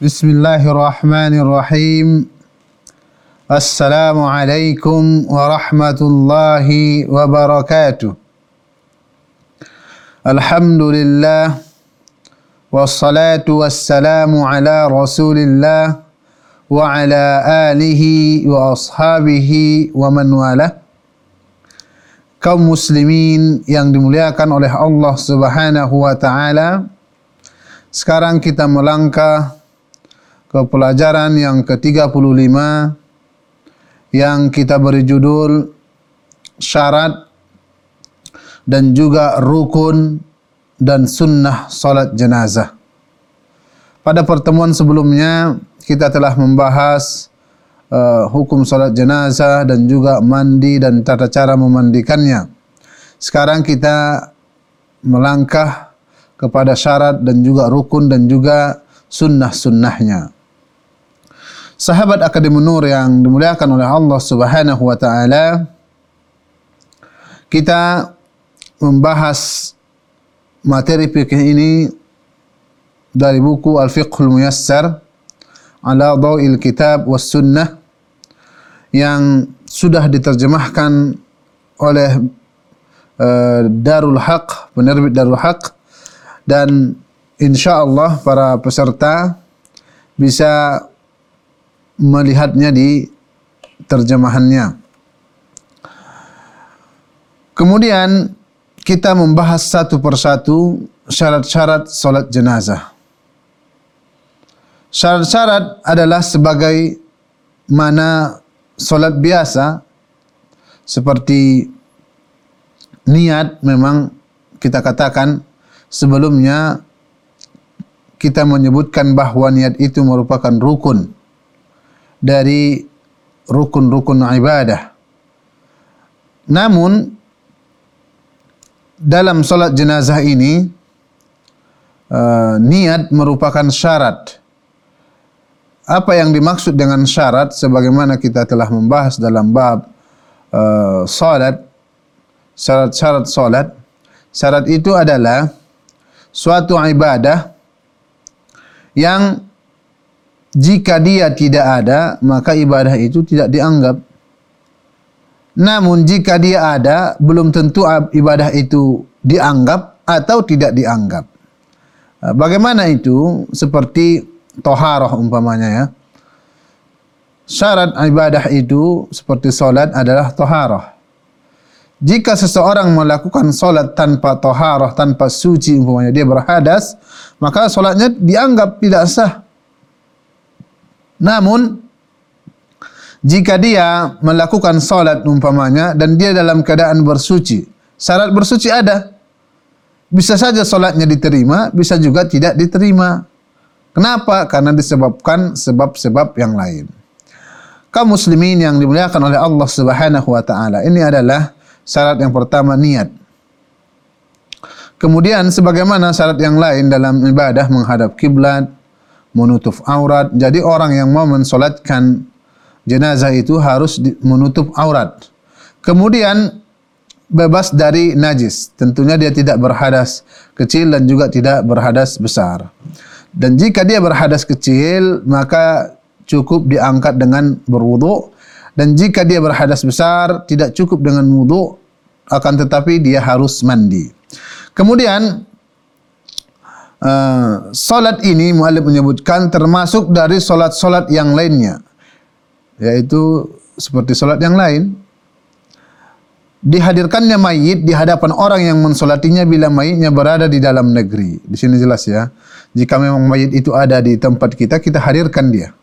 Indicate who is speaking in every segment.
Speaker 1: بسم الله الرحمن الرحيم السلام عليكم ورحمة الله وبركاته الحمد لله والصلاة والسلام على رسول الله وعلى آله وأصحابه ومن والاه kaum muslimin yang dimuliakan oleh Allah Subhanahu wa taala. Sekarang kita melangkah ke pelajaran yang ke-35 yang kita beri judul syarat dan juga rukun dan sunnah salat jenazah. Pada pertemuan sebelumnya kita telah membahas uh, hukum salat jenazah dan juga mandi dan tata cara memandikannya. Sekarang kita melangkah kepada syarat dan juga rukun dan juga sunnah-sunnahnya. Sahabat Akademi Nur yang dimuliakan oleh Allah Subhanahu wa taala kita membahas materi fikih ini dari buku Al-Fiqhul Muyassar ala Dawil Kitab was Sunnah yang sudah diterjemahkan oleh uh, Darul Haq, penerbit Darul Haq. Dan insya Allah para peserta bisa melihatnya di terjemahannya. Kemudian kita membahas satu persatu syarat-syarat solat jenazah. Syarat-syarat adalah sebagai mana solat biasa seperti niat memang kita katakan sebelumnya kita menyebutkan bahawa niat itu merupakan rukun dari rukun-rukun ibadah. Namun dalam solat jenazah ini uh, niat merupakan syarat apa yang dimaksud dengan syarat sebagaimana kita telah membahas dalam bab uh, salat syarat-syarat salat syarat itu adalah suatu ibadah yang jika dia tidak ada maka ibadah itu tidak dianggap namun jika dia ada belum tentu ibadah itu dianggap atau tidak dianggap uh, bagaimana itu seperti toharoh umpamanya ya. Syarat ibadah itu seperti solat adalah toharoh. Jika seseorang melakukan solat tanpa toharoh, tanpa suci umpamanya dia berhadas, maka solatnya dianggap tidak sah. Namun, jika dia melakukan solat umpamanya dan dia dalam keadaan bersuci, syarat bersuci ada. Bisa saja solatnya diterima, bisa juga tidak diterima. Kenapa? Karena disebabkan sebab-sebab yang lain. Kaum muslimin yang dimuliakan oleh Allah Subhanahu wa taala. Ini adalah syarat yang pertama niat. Kemudian sebagaimana syarat yang lain dalam ibadah menghadap kiblat, menutup aurat. Jadi orang yang mau mensolatkan jenazah itu harus menutup aurat. Kemudian bebas dari najis. Tentunya dia tidak berhadas kecil dan juga tidak berhadas besar. Dan jika dia berhadas kecil, maka cukup diangkat dengan berwudu. Dan jika dia berhadas besar, tidak cukup dengan wudu, akan tetapi dia harus mandi. Kemudian, uh, solat ini mu'alib menyebutkan termasuk dari solat-solat yang lainnya. Yaitu seperti solat yang lain. Dihadirkannya mayit di hadapan orang yang mensolatinya bila mayitnya berada di dalam negeri. Di sini jelas ya jika memang mayit itu ada di tempat kita, kita hadirkan dia.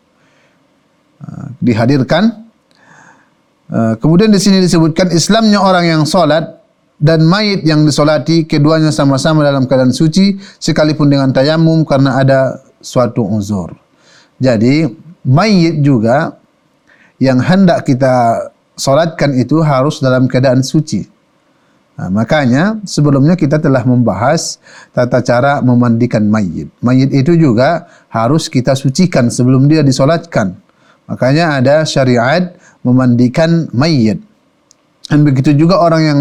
Speaker 1: Ha, dihadirkan. Ha, kemudian di sini disebutkan Islamnya orang yang solat dan mayit yang disolati keduanya sama-sama dalam keadaan suci sekalipun dengan tayamum karena ada suatu uzur. Jadi mayit juga yang hendak kita solatkan itu harus dalam keadaan suci. Nah, makanya sebelumnya kita telah membahas tata cara memandikan mayit. Mayit itu juga harus kita sucikan sebelum dia disolatkan. Makanya ada syariat memandikan mayit. Dan begitu juga orang yang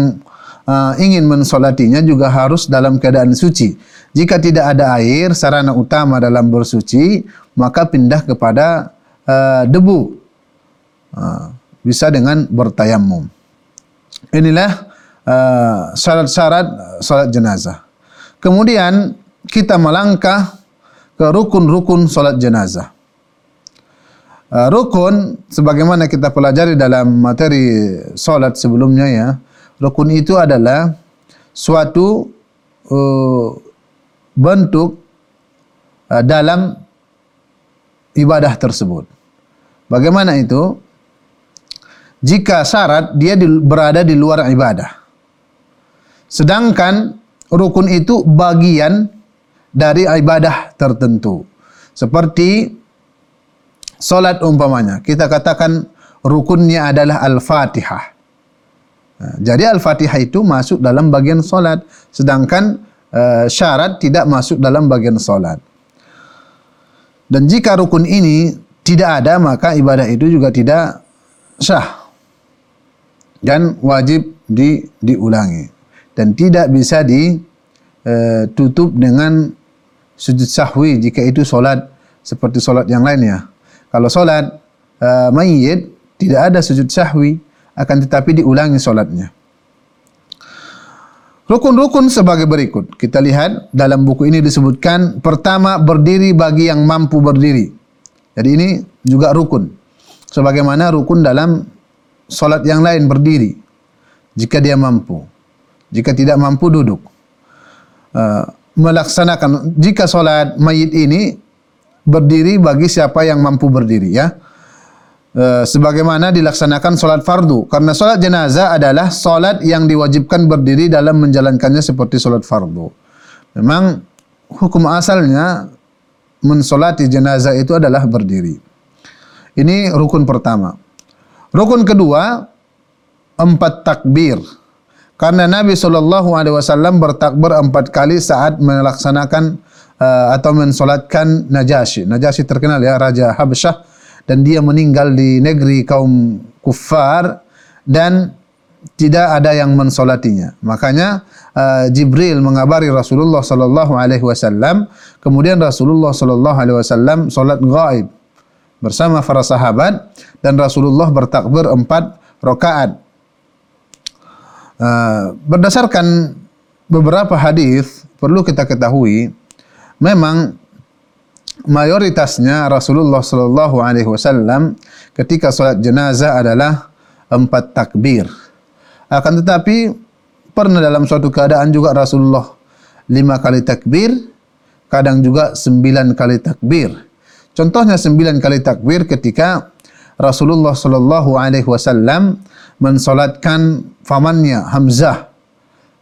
Speaker 1: uh, ingin mensolatinya juga harus dalam keadaan suci. Jika tidak ada air, sarana utama dalam bersuci, maka pindah kepada uh, debu. Uh, bisa dengan bertayamum. Inilah uh, syarat-syarat salat jenazah. Kemudian kita melangkah ke rukun-rukun salat jenazah. Uh, rukun sebagaimana kita pelajari dalam materi salat sebelumnya ya rukun itu adalah suatu uh, bentuk uh, dalam ibadah tersebut. Bagaimana itu? Jika syarat dia di, berada di luar ibadah. Sedangkan rukun itu bagian dari ibadah tertentu. Seperti Solat umpamanya, kita katakan rukunnya adalah Al-Fatihah. Jadi Al-Fatihah itu masuk dalam bagian solat, sedangkan uh, syarat tidak masuk dalam bagian solat. Dan jika rukun ini tidak ada, maka ibadah itu juga tidak sah. Dan wajib di, diulangi. Dan tidak bisa ditutup uh, dengan sujud sahwi jika itu solat seperti solat yang lainnya. Kalau solat uh, mayit tidak ada sujud sahwi akan tetapi diulangi solatnya. Rukun-rukun sebagai berikut. Kita lihat dalam buku ini disebutkan pertama berdiri bagi yang mampu berdiri. Jadi ini juga rukun. Sebagaimana rukun dalam solat yang lain berdiri. Jika dia mampu. Jika tidak mampu duduk. Uh, melaksanakan jika solat mayit ini berdiri bagi siapa yang mampu berdiri ya. E, sebagaimana dilaksanakan solat fardu. Karena solat jenazah adalah solat yang diwajibkan berdiri dalam menjalankannya seperti solat fardu. Memang hukum asalnya mensolati jenazah itu adalah berdiri. Ini rukun pertama. Rukun kedua, empat takbir. Karena Nabi SAW bertakbir empat kali saat melaksanakan uh, atau mensolatkan Najasyi. Najasyi terkenal ya Raja Habsyah dan dia meninggal di negeri kaum kufar dan tidak ada yang mensolatinya. Makanya uh, Jibril mengabari Rasulullah sallallahu alaihi wasallam, kemudian Rasulullah sallallahu alaihi wasallam salat gaib bersama para sahabat dan Rasulullah bertakbir empat rakaat. Uh, berdasarkan beberapa hadis perlu kita ketahui memang mayoritasnya Rasulullah sallallahu alaihi wasallam ketika salat jenazah adalah empat takbir. Akan tetapi pernah dalam suatu keadaan juga Rasulullah lima kali takbir, kadang juga sembilan kali takbir. Contohnya sembilan kali takbir ketika Rasulullah sallallahu alaihi wasallam mensolatkan famannya Hamzah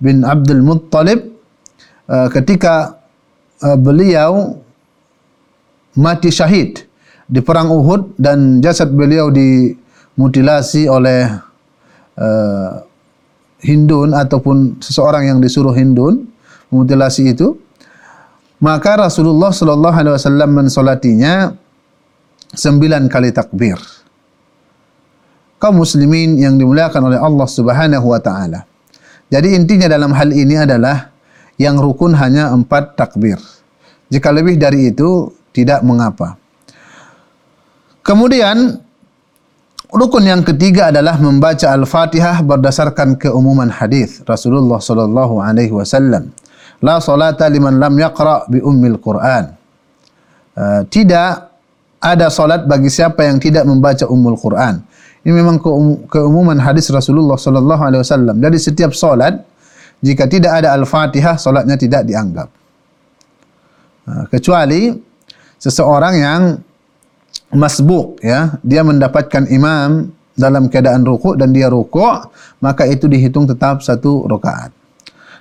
Speaker 1: bin Abdul Muttalib uh, ketika Uh, beliau mati syahid di perang Uhud dan jasad beliau dimutilasi oleh uh, Hindun ataupun seseorang yang disuruh Hindun mutilasi itu maka Rasulullah sallallahu alaihi wasallam mensolatinya sembilan kali takbir kaum muslimin yang dimuliakan oleh Allah Subhanahu wa taala jadi intinya dalam hal ini adalah yang rukun hanya empat takbir. Jika lebih dari itu, tidak mengapa. Kemudian, rukun yang ketiga adalah membaca Al-Fatihah berdasarkan keumuman hadis Rasulullah sallallahu alaihi wasallam. La salata liman lam yaqra bi ummil Quran. Uh, tidak ada salat bagi siapa yang tidak membaca Ummul Quran. Ini memang keumuman hadis Rasulullah sallallahu alaihi wasallam. Jadi setiap salat jika tidak ada Al-Fatihah, solatnya tidak dianggap. Ha, kecuali seseorang yang masbuk, ya, dia mendapatkan imam dalam keadaan rukuk dan dia rukuk, maka itu dihitung tetap satu rakaat.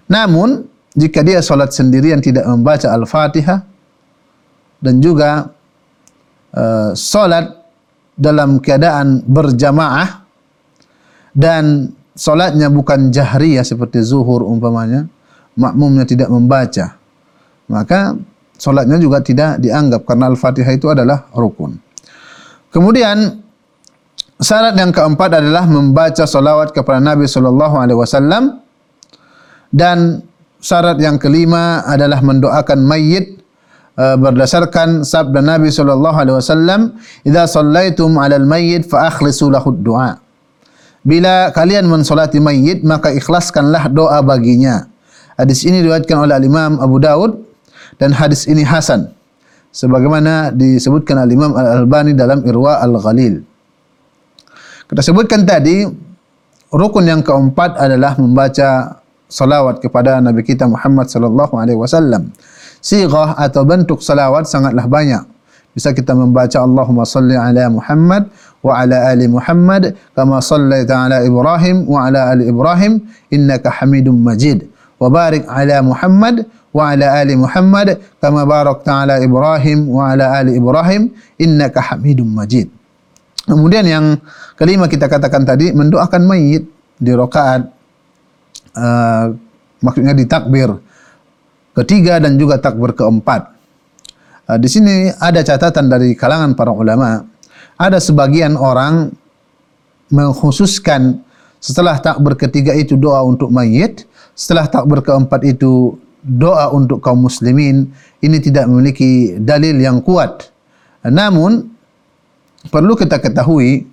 Speaker 1: Namun, jika dia solat sendirian tidak membaca Al-Fatihah dan juga uh, solat dalam keadaan berjamaah dan solatnya bukan jahriyah seperti zuhur umpamanya, makmumnya tidak membaca, maka solatnya juga tidak dianggap karena Al-Fatihah itu adalah rukun. Kemudian syarat yang keempat adalah membaca salawat kepada Nabi sallallahu alaihi wasallam. Dan syarat yang kelima adalah mendoakan mayit uh, berdasarkan sabda Nabi sallallahu alaihi wasallam idza sallaitum 'alal mayyit fa akhlisu lahu du'a bila kalian mensolati mayit maka ikhlaskanlah doa baginya. Hadis ini diriwayatkan oleh Imam Abu Daud dan hadis ini hasan sebagaimana disebutkan oleh Imam Al-Albani dalam Irwa Al-Ghalil kita sebutkan tadi rukun yang keempat adalah membaca salawat kepada Nabi kita Muhammad sallallahu alaihi wasallam. Sighah atau bentuk salawat sangatlah banyak. Bisa kita membaca Allahumma salli ala Muhammad wa ala ali Muhammad kama sallaita ala Ibrahim wa ala ali Ibrahim innaka Hamidum Majid. Wa barik ala Muhammad wa ala ali Muhammad kama barakta ala Ibrahim wa ala ali Ibrahim innaka Hamidum Majid. Kemudian yang kelima kita katakan tadi mendoakan mayit di rakaat uh, maksudnya di takbir ketiga dan juga takbir keempat. Uh, di sini ada catatan dari kalangan para ulama, ada sebagian orang mengkhususkan setelah takbir ketiga itu doa untuk mayit, setelah takbir keempat itu doa untuk kaum muslimin. Ini tidak memiliki dalil yang kuat. Namun perlu kita ketahui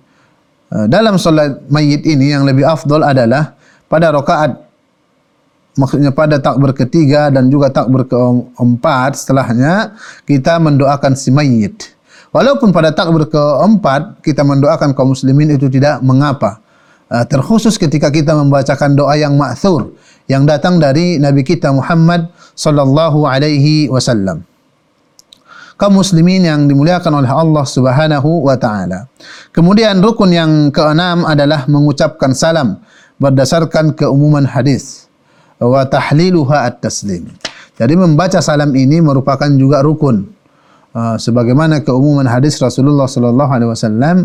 Speaker 1: uh, dalam solat mayit ini yang lebih afdol adalah pada rakaat maksudnya pada takbir ketiga dan juga takbir keempat setelahnya kita mendoakan si mayit. Walaupun pada takbir keempat kita mendoakan kaum muslimin itu tidak mengapa. Uh, terkhusus ketika kita membacakan doa yang ma'thur yang datang dari Nabi kita Muhammad sallallahu alaihi wasallam. Kaum muslimin yang dimuliakan oleh Allah Subhanahu wa taala. Kemudian rukun yang keenam adalah mengucapkan salam berdasarkan keumuman hadis wa tahliluha at-taslim. Jadi membaca salam ini merupakan juga rukun. Uh, sebagaimana keumuman hadis Rasulullah sallallahu alaihi wasallam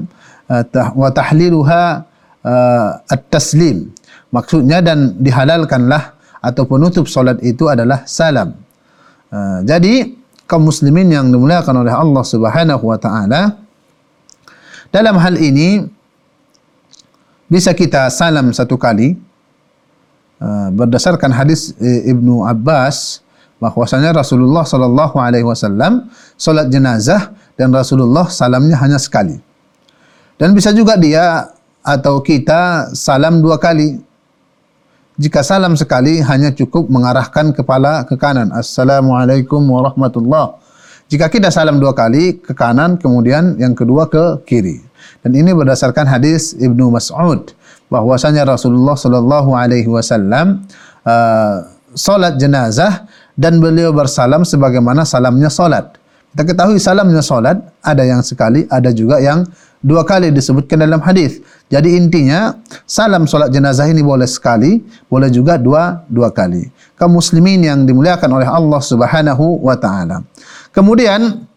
Speaker 1: uh, wa tahliluha uh, at-taslim. Maksudnya dan dihalalkanlah atau penutup solat itu adalah salam. Uh, jadi kaum muslimin yang dimuliakan oleh Allah Subhanahu wa taala dalam hal ini bisa kita salam satu kali Ah, berdasarkan hadis eh, Ibnu Abbas bahwasanya Rasulullah sallallahu alaihi wasallam salat jenazah dan Rasulullah salamnya hanya sekali. Dan bisa juga dia atau kita salam dua kali. Jika salam sekali hanya cukup mengarahkan kepala ke kanan. Assalamualaikum warahmatullahi Jika kita salam dua kali ke kanan kemudian yang kedua ke kiri. Dan ini berdasarkan hadis Ibnu Mas'ud bahwasanya Rasulullah sallallahu alaihi wasallam uh, salat jenazah dan beliau bersalam sebagaimana salamnya salat. Kita ketahui salamnya salat ada yang sekali, ada juga yang dua kali disebutkan dalam hadis. Jadi intinya salam salat jenazah ini boleh sekali, boleh juga dua dua kali. Kaum muslimin yang dimuliakan oleh Allah Subhanahu wa taala. Kemudian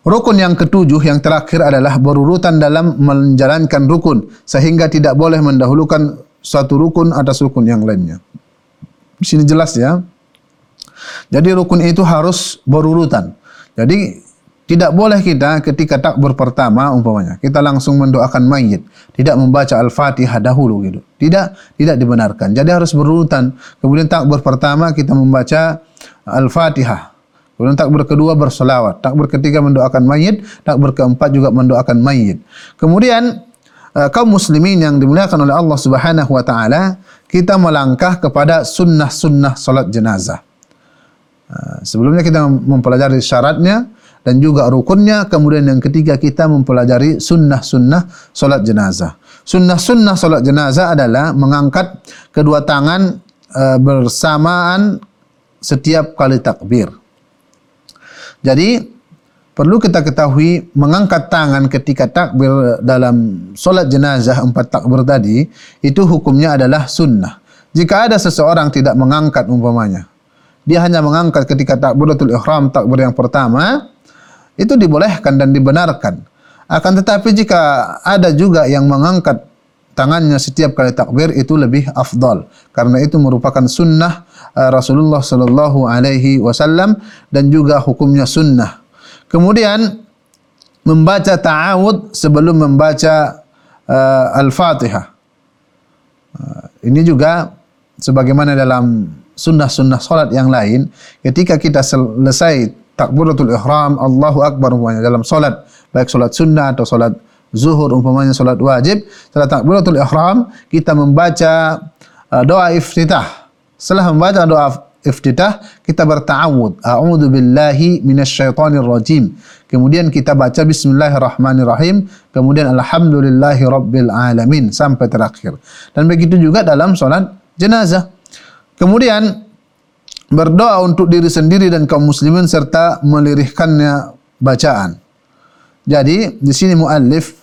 Speaker 1: Rukun yang ketujuh yang terakhir adalah berurutan dalam menjalankan rukun sehingga tidak boleh mendahulukan suatu rukun atas rukun yang lainnya. Di sini jelas ya. Jadi rukun itu harus berurutan. Jadi tidak boleh kita ketika takbir pertama umpamanya kita langsung mendoakan mayit, tidak membaca Al-Fatihah dahulu gitu. Tidak tidak dibenarkan. Jadi harus berurutan. Kemudian takbir pertama kita membaca Al-Fatihah. Kemudian takbir kedua bersolawat. Takbir ketiga mendoakan mayit. Takbir keempat juga mendoakan mayit. Kemudian uh, kaum muslimin yang dimuliakan oleh Allah Subhanahu wa taala, kita melangkah kepada sunnah-sunnah salat jenazah. Uh, sebelumnya kita mempelajari syaratnya dan juga rukunnya. Kemudian yang ketiga kita mempelajari sunnah-sunnah salat jenazah. Sunnah-sunnah salat jenazah adalah mengangkat kedua tangan uh, bersamaan setiap kali takbir. Jadi perlu kita ketahui mengangkat tangan ketika takbir dalam solat jenazah empat takbir tadi itu hukumnya adalah sunnah. Jika ada seseorang tidak mengangkat umpamanya, dia hanya mengangkat ketika takbiratul ihram takbir yang pertama, itu dibolehkan dan dibenarkan. Akan tetapi jika ada juga yang mengangkat tangannya setiap kali takbir itu lebih afdal karena itu merupakan sunnah uh, Rasulullah sallallahu alaihi wasallam dan juga hukumnya sunnah. Kemudian membaca ta'awud sebelum membaca uh, Al-Fatihah. Uh, ini juga sebagaimana dalam sunnah-sunnah solat yang lain, ketika kita selesai takbiratul ihram, Allahu Akbar umpamanya dalam solat, baik solat sunnah atau solat zuhur umpamanya solat wajib, setelah takbiratul ihram, kita membaca uh, doa iftitah. Setelah membaca doa iftitah, kita berta'awud. A'udhu billahi minasyaitanir rajim. Kemudian kita baca bismillahirrahmanirrahim. Kemudian alhamdulillahi rabbil alamin. Sampai terakhir. Dan begitu juga dalam solat jenazah. Kemudian berdoa untuk diri sendiri dan kaum muslimin serta melirihkannya bacaan. Jadi di sini muallif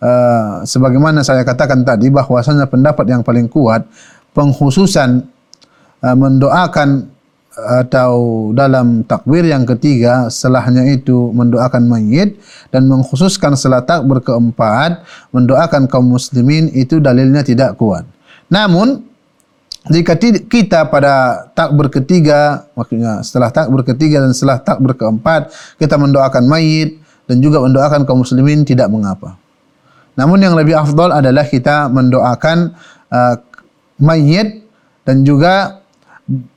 Speaker 1: uh, sebagaimana saya katakan tadi bahwasanya pendapat yang paling kuat penghususan uh, mendoakan atau dalam takbir yang ketiga setelahnya itu mendoakan mayit dan mengkhususkan setelah takbir keempat mendoakan kaum muslimin itu dalilnya tidak kuat. Namun jika kita pada takbir ketiga maksudnya setelah takbir ketiga dan setelah takbir keempat kita mendoakan mayit dan juga mendoakan kaum muslimin tidak mengapa. Namun yang lebih afdal adalah kita mendoakan uh, mayit dan juga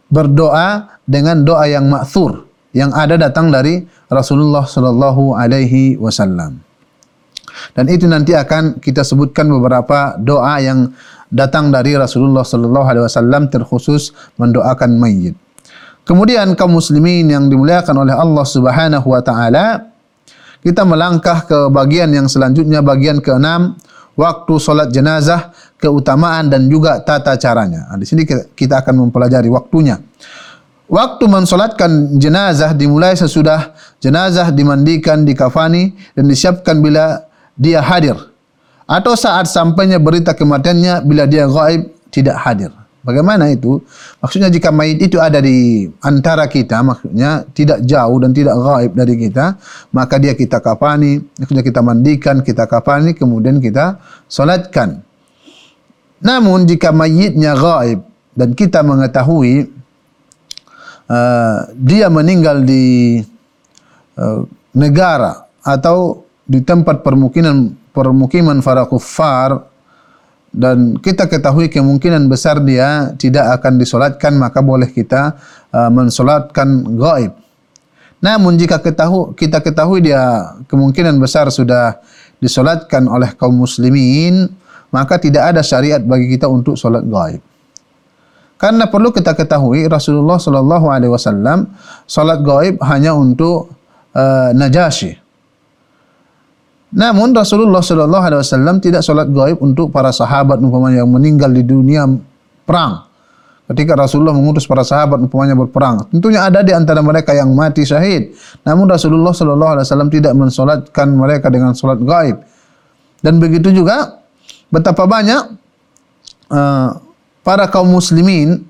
Speaker 1: berdoa dengan doa yang makthur yang ada datang dari Rasulullah sallallahu alaihi wasallam. Dan itu nanti akan kita sebutkan beberapa doa yang datang dari Rasulullah sallallahu alaihi wasallam terkhusus mendoakan mayit. Kemudian kaum muslimin yang dimuliakan oleh Allah Subhanahu wa taala, kita melangkah ke bagian yang selanjutnya bagian keenam waktu solat jenazah, keutamaan dan juga tata caranya. Nah, di sini kita akan mempelajari waktunya. Waktu mensolatkan jenazah dimulai sesudah jenazah dimandikan, dikafani dan disiapkan bila dia hadir. Atau saat sampainya berita kematiannya bila dia gaib tidak hadir. Bagaimana itu? Maksudnya jika mayit itu ada di antara kita, maksudnya tidak jauh dan tidak gaib dari kita, maka dia kita kapani, maksudnya kita mandikan, kita kapani, kemudian kita solatkan. Namun jika mayitnya gaib dan kita mengetahui uh, dia meninggal di uh, negara atau di tempat permukiman permukiman para kuffar dan kita ketahui kemungkinan besar dia tidak akan disolatkan maka boleh kita uh, mensolatkan gaib. Namun jika ketahu, kita ketahui dia kemungkinan besar sudah disolatkan oleh kaum muslimin maka tidak ada syariat bagi kita untuk solat gaib. Karena perlu kita ketahui Rasulullah sallallahu alaihi wasallam solat gaib hanya untuk uh, Najasyi Namun Rasulullah sallallahu alaihi wasallam tidak salat gaib untuk para sahabat umpamanya yang meninggal di dunia perang. Ketika Rasulullah mengutus para sahabat umpamanya berperang, tentunya ada di antara mereka yang mati syahid. Namun Rasulullah sallallahu alaihi wasallam tidak mensolatkan mereka dengan salat gaib. Dan begitu juga betapa banyak uh, para kaum muslimin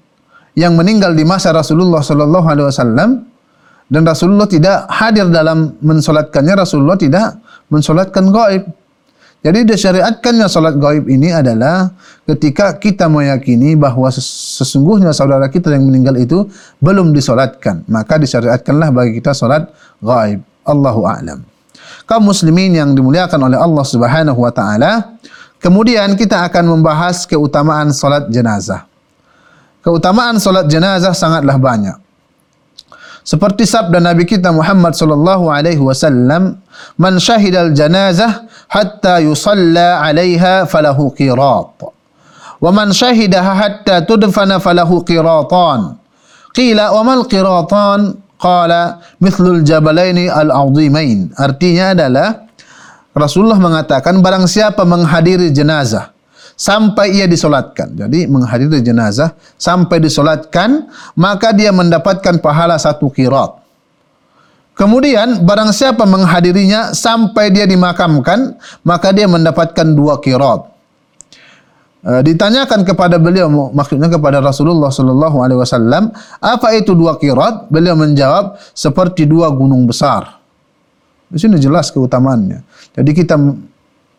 Speaker 1: yang meninggal di masa Rasulullah sallallahu alaihi wasallam dan Rasulullah tidak hadir dalam mensolatkannya Rasulullah tidak mensolatkan gaib. Jadi disyariatkannya solat gaib ini adalah ketika kita meyakini bahawa sesungguhnya saudara kita yang meninggal itu belum disolatkan. Maka disyariatkanlah bagi kita solat gaib. Allahu a'lam. Kaum muslimin yang dimuliakan oleh Allah Subhanahu wa taala, kemudian kita akan membahas keutamaan solat jenazah. Keutamaan solat jenazah sangatlah banyak. Seperti sabda Nabi kita Muhammad sallallahu alaihi wasallam, "Man syahida al-janazah hatta yusalla 'alaiha falahu qirat. Wa man syahidaha hatta tudfana falahu qiratan." Qila, "Wa mal qiratan?" Qala, "Mithlul jabalaini al-'azimain." Artinya adalah Rasulullah mengatakan barang siapa menghadiri jenazah sampai ia disolatkan. Jadi menghadiri jenazah sampai disolatkan, maka dia mendapatkan pahala satu kirat. Kemudian barang siapa menghadirinya sampai dia dimakamkan, maka dia mendapatkan dua kirat. E, ditanyakan kepada beliau, maksudnya kepada Rasulullah Sallallahu Alaihi Wasallam, apa itu dua kirat? Beliau menjawab seperti dua gunung besar. Di sini jelas keutamaannya. Jadi kita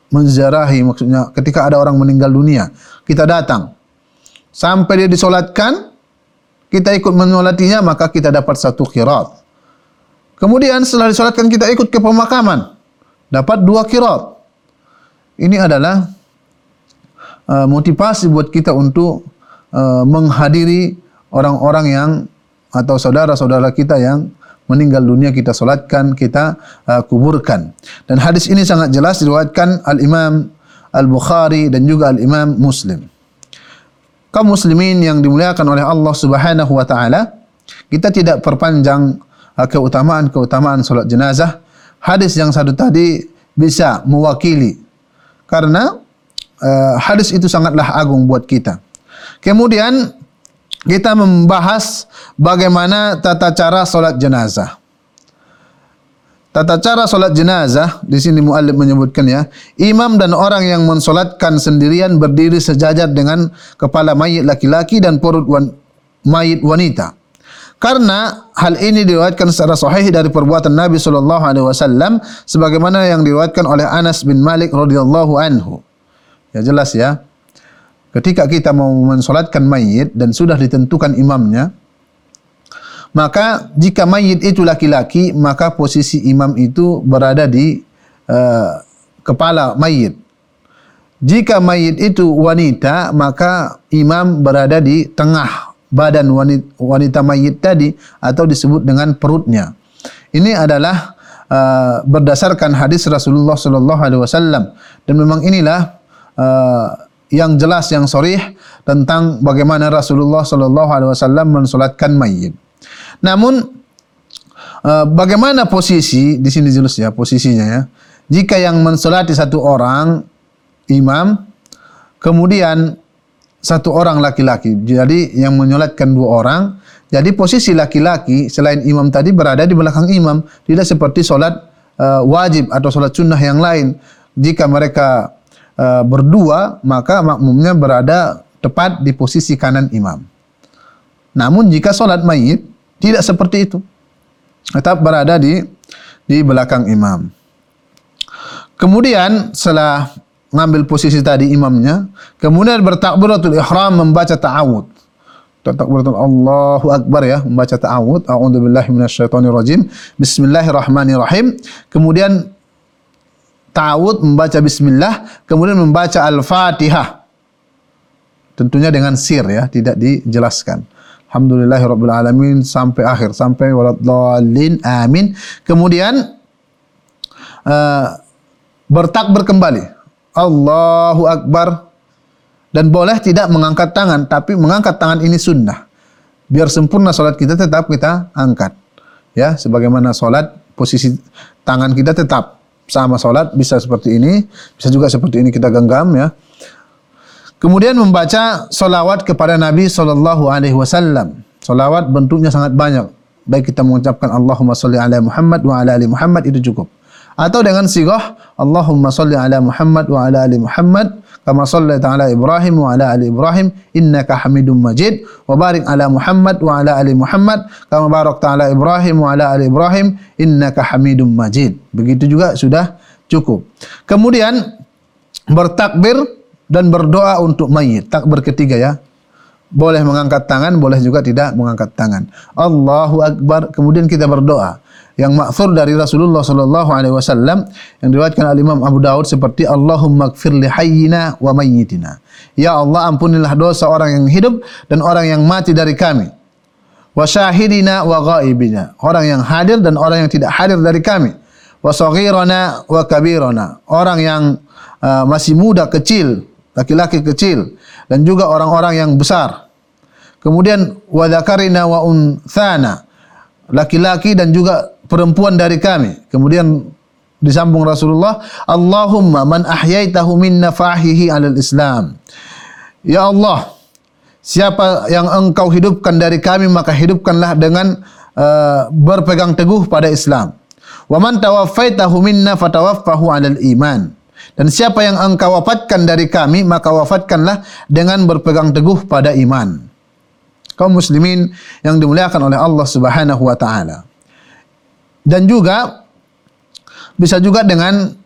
Speaker 1: menziarahi maksudnya ketika ada orang meninggal dunia kita datang. Sampai dia disolatkan kita ikut menolatinya maka kita dapat satu kirat kemudian setelah disolatkan kita ikut ke pemakaman dapat dua kirat ini adalah uh, motivasi buat kita untuk uh, menghadiri orang-orang yang atau saudara-saudara kita yang meninggal dunia kita solatkan, kita uh, kuburkan. Dan hadis ini sangat jelas diriwayatkan Al-Imam Al-Bukhari dan juga Al-Imam Muslim. Kaum muslimin yang dimuliakan oleh Allah Subhanahu wa taala, kita tidak perpanjang uh, keutamaan-keutamaan solat jenazah. Hadis yang satu tadi bisa mewakili karena uh, hadis itu sangatlah agung buat kita. Kemudian kita membahas bagaimana tata cara solat jenazah. Tata cara solat jenazah di sini muallif menyebutkan ya, imam dan orang yang mensolatkan sendirian berdiri sejajar dengan kepala mayit laki-laki dan perut wan, mayit wanita. Karena hal ini diriwayatkan secara sahih dari perbuatan Nabi sallallahu alaihi wasallam sebagaimana yang diriwayatkan oleh Anas bin Malik radhiyallahu anhu. Ya jelas ya. Ketika kita mau mensolatkan mayit dan sudah ditentukan imamnya, maka jika mayit itu laki-laki, maka posisi imam itu berada di uh, kepala mayit. Jika mayit itu wanita, maka imam berada di tengah badan wanita, wanita mayit tadi atau disebut dengan perutnya. Ini adalah uh, berdasarkan hadis Rasulullah sallallahu alaihi wasallam dan memang inilah uh, yang jelas yang sharih tentang bagaimana Rasulullah sallallahu alaihi wasallam mensolatkan mayit. Namun uh, bagaimana posisi di sini jelas ya posisinya ya. Jika yang mensolati satu orang imam kemudian satu orang laki-laki. Jadi yang menyolatkan dua orang. Jadi posisi laki-laki selain imam tadi berada di belakang imam. Tidak seperti solat uh, wajib atau solat sunnah yang lain. Jika mereka uh, berdua, maka makmumnya berada tepat di posisi kanan imam. Namun jika solat mayit, tidak seperti itu. Tetap berada di di belakang imam. Kemudian setelah ngambil posisi tadi imamnya, kemudian bertakbiratul ihram membaca ta'awud. Takbiratul Allahu Akbar ya, membaca ta'awud. A'udzubillahi minasyaitonirrajim. Bismillahirrahmanirrahim. Kemudian ta'awud membaca bismillah, kemudian membaca Al-Fatihah. Tentunya dengan sir ya, tidak dijelaskan. Alhamdulillahirabbil alamin sampai akhir sampai waladhdallin amin. Kemudian uh, bertakbir kembali Allahu Akbar dan boleh tidak mengangkat tangan tapi mengangkat tangan ini sunnah biar sempurna solat kita tetap kita angkat ya sebagaimana solat posisi tangan kita tetap sama solat bisa seperti ini bisa juga seperti ini kita genggam ya. Kemudian membaca solawat kepada Nabi Sallallahu Alaihi Wasallam. Solawat bentuknya sangat banyak. Baik kita mengucapkan Allahumma salli ala Muhammad wa ala ali Muhammad itu cukup. Atau dengan sigah Allahumma salli ala Muhammad wa ala ali Muhammad kama sallaita ala Ibrahim wa ala ali Ibrahim innaka Hamidum Majid. Wa barik ala Muhammad wa ala ali Muhammad. Kama barakta ala Ibrahim wa ala ali Ibrahim innaka Hamidum Majid. Begitu juga sudah cukup. Kemudian bertakbir dan berdoa untuk mayit. Takbir ketiga ya boleh mengangkat tangan boleh juga tidak mengangkat tangan Allahu akbar kemudian kita berdoa yang maksur dari Rasulullah sallallahu alaihi wasallam yang diriwayatkan oleh Imam Abu Daud seperti Allahumma ighfir li hayyina wa mayyitina. Ya Allah ampunilah dosa orang yang hidup dan orang yang mati dari kami. Wa syahidina wa ghaibina. Orang yang hadir dan orang yang tidak hadir dari kami. Wa saghirana wa kabirana. Orang yang uh, masih muda kecil, laki-laki kecil dan juga orang-orang yang besar. Kemudian wa dzakarina wa unthana. Laki-laki dan juga perempuan dari kami. Kemudian disambung Rasulullah, Allahumma man ahyaitahu minna fahihi alal Islam. Ya Allah, siapa yang engkau hidupkan dari kami maka hidupkanlah dengan uh, berpegang teguh pada Islam. Wa man tawaffaitahu minna fatawaffahu alal iman. Dan siapa yang engkau wafatkan dari kami maka wafatkanlah dengan berpegang teguh pada iman. Kaum muslimin yang dimuliakan oleh Allah Subhanahu wa taala dan juga bisa juga dengan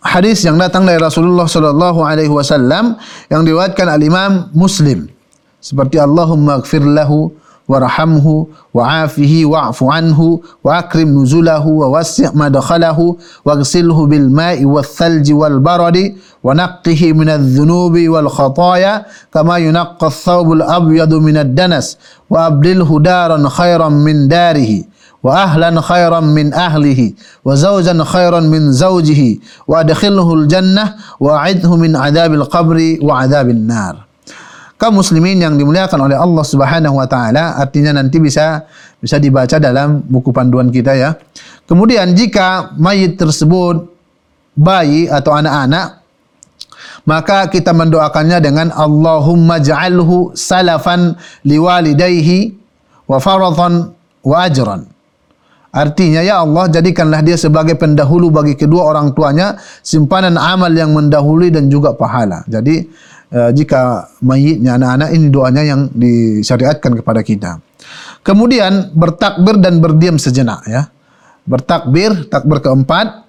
Speaker 1: hadis yang datang dari Rasulullah sallallahu alaihi wasallam yang diriwayatkan al Imam Muslim seperti Allahumma ighfir lahu وارحمه وعافه واعف عنه وأكرم نزله ووسع مدخله واغسله بالماء والثلج والبرد ونقه من الذنوب والخطايا كما ينقى الثوب الأبيض من الدنس وابدله دارا خيرا من داره وأهلا خيرا من أهله وزوجا خيرا من زوجه وأدخله الجنة وأعده من عذاب القبر وعذاب النار kaum muslimin yang dimuliakan oleh Allah Subhanahu wa taala artinya nanti bisa bisa dibaca dalam buku panduan kita ya. Kemudian jika mayit tersebut bayi atau anak-anak maka kita mendoakannya dengan Allahumma ja'alhu salafan liwalidayhi wa faradhan wa ajran. Artinya ya Allah jadikanlah dia sebagai pendahulu bagi kedua orang tuanya simpanan amal yang mendahului dan juga pahala. Jadi Eh, jika mayitnya anak-anak ini doanya yang disyariatkan kepada kita. Kemudian bertakbir dan berdiam sejenak ya. Bertakbir, takbir keempat.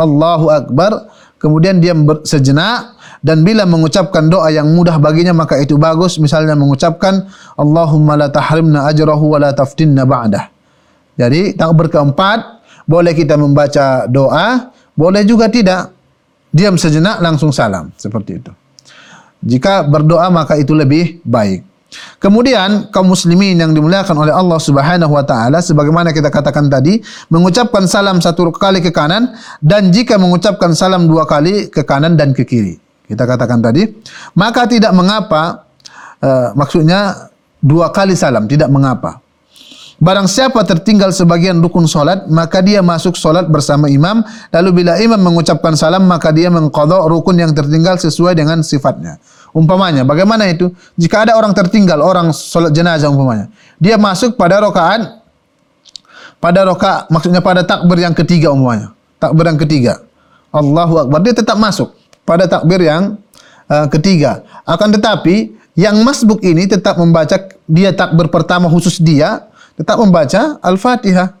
Speaker 1: Allahu Akbar. Kemudian diam sejenak dan bila mengucapkan doa yang mudah baginya maka itu bagus misalnya mengucapkan Allahumma la tahrimna ajrahu wa la taftinna ba'dah. Jadi takbir keempat boleh kita membaca doa, boleh juga tidak. Diam sejenak langsung salam seperti itu. Jika berdoa maka itu lebih baik. Kemudian kaum muslimin yang dimuliakan oleh Allah Subhanahu wa taala sebagaimana kita katakan tadi mengucapkan salam satu kali ke kanan dan jika mengucapkan salam dua kali ke kanan dan ke kiri. Kita katakan tadi maka tidak mengapa uh, maksudnya dua kali salam tidak mengapa. Barang siapa tertinggal sebagian rukun solat, maka dia masuk solat bersama imam. Lalu bila imam mengucapkan salam, maka dia mengkodok rukun yang tertinggal sesuai dengan sifatnya. Umpamanya, bagaimana itu? Jika ada orang tertinggal, orang solat jenazah umpamanya. Dia masuk pada rokaan, pada roka, maksudnya pada takbir yang ketiga umpamanya. Takbir yang ketiga. Allahu Akbar. Dia tetap masuk pada takbir yang uh, ketiga. Akan tetapi, yang masbuk ini tetap membaca dia takbir pertama khusus dia, tetap membaca Al-Fatihah.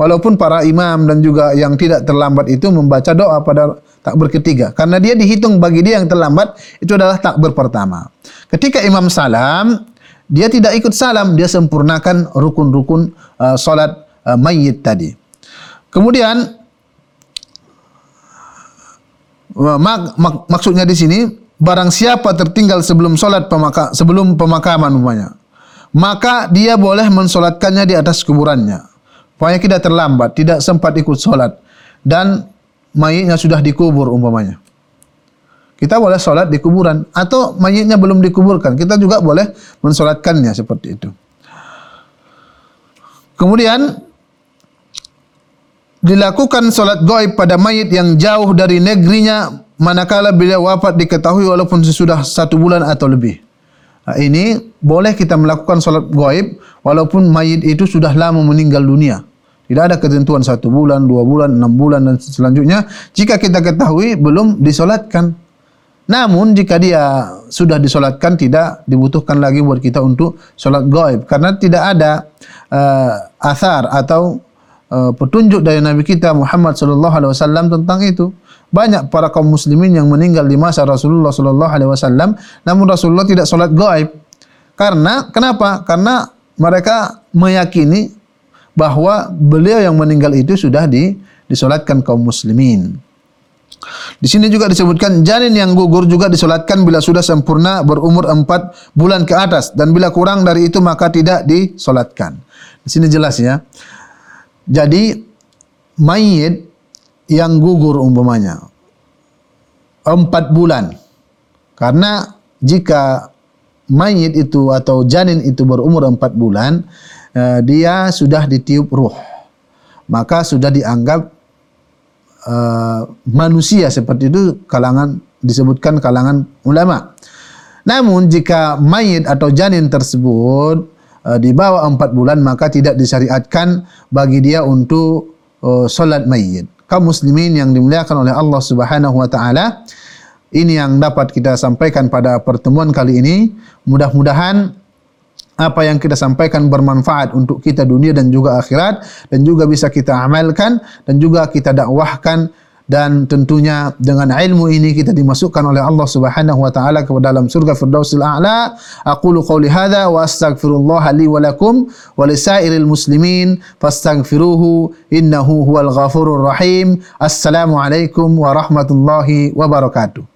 Speaker 1: Walaupun para imam dan juga yang tidak terlambat itu membaca doa pada takbir ketiga. Karena dia dihitung bagi dia yang terlambat itu adalah takbir pertama. Ketika imam salam, dia tidak ikut salam, dia sempurnakan rukun-rukun uh, solat uh, mayit tadi. Kemudian, uh, mak, mak, maksudnya di sini, barang siapa tertinggal sebelum solat pemaka, sebelum pemakaman umpamanya, maka dia boleh mensolatkannya di atas kuburannya. Pokoknya kita terlambat, tidak sempat ikut solat dan mayitnya sudah dikubur umpamanya. Kita boleh solat di kuburan atau mayitnya belum dikuburkan, kita juga boleh mensolatkannya seperti itu. Kemudian dilakukan solat goib pada mayit yang jauh dari negerinya manakala beliau wafat diketahui walaupun sesudah satu bulan atau lebih. Ha, ini boleh kita melakukan solat gaib walaupun mayit itu sudah lama meninggal dunia. Tidak ada ketentuan satu bulan, dua bulan, enam bulan dan selanjutnya. Jika kita ketahui belum disolatkan. Namun jika dia sudah disolatkan tidak dibutuhkan lagi buat kita untuk solat gaib karena tidak ada uh, asar atau uh, petunjuk dari Nabi kita Muhammad wasallam tentang itu banyak para kaum muslimin yang meninggal di masa Rasulullah sallallahu alaihi wasallam namun Rasulullah tidak salat gaib. Karena kenapa? Karena mereka meyakini bahwa beliau yang meninggal itu sudah di disolatkan kaum muslimin. Di sini juga disebutkan janin yang gugur juga disolatkan bila sudah sempurna berumur empat bulan ke atas dan bila kurang dari itu maka tidak disolatkan. Di sini jelas ya. Jadi mayit yang gugur umpamanya. Empat bulan. Karena jika mayit itu atau janin itu berumur empat bulan uh, dia sudah ditiup ruh. Maka sudah dianggap uh, manusia seperti itu kalangan disebutkan kalangan ulama. Namun jika mayit atau janin tersebut uh, di bawah empat bulan maka tidak disyariatkan bagi dia untuk uh, solat mayit kaum muslimin yang dimuliakan oleh Allah Subhanahu wa taala. Ini yang dapat kita sampaikan pada pertemuan kali ini. Mudah-mudahan apa yang kita sampaikan bermanfaat untuk kita dunia dan juga akhirat dan juga bisa kita amalkan dan juga kita dakwahkan dan tentunya dengan ilmu ini kita dimasukkan oleh Allah Subhanahu wa taala ke dalam surga Firdausil A'la. Aqulu qawli hadza wa astaghfirullah li wa lakum wa lisairil muslimin fastaghfiruhu innahu huwal ghafurur rahim. Assalamu alaikum warahmatullahi wabarakatuh.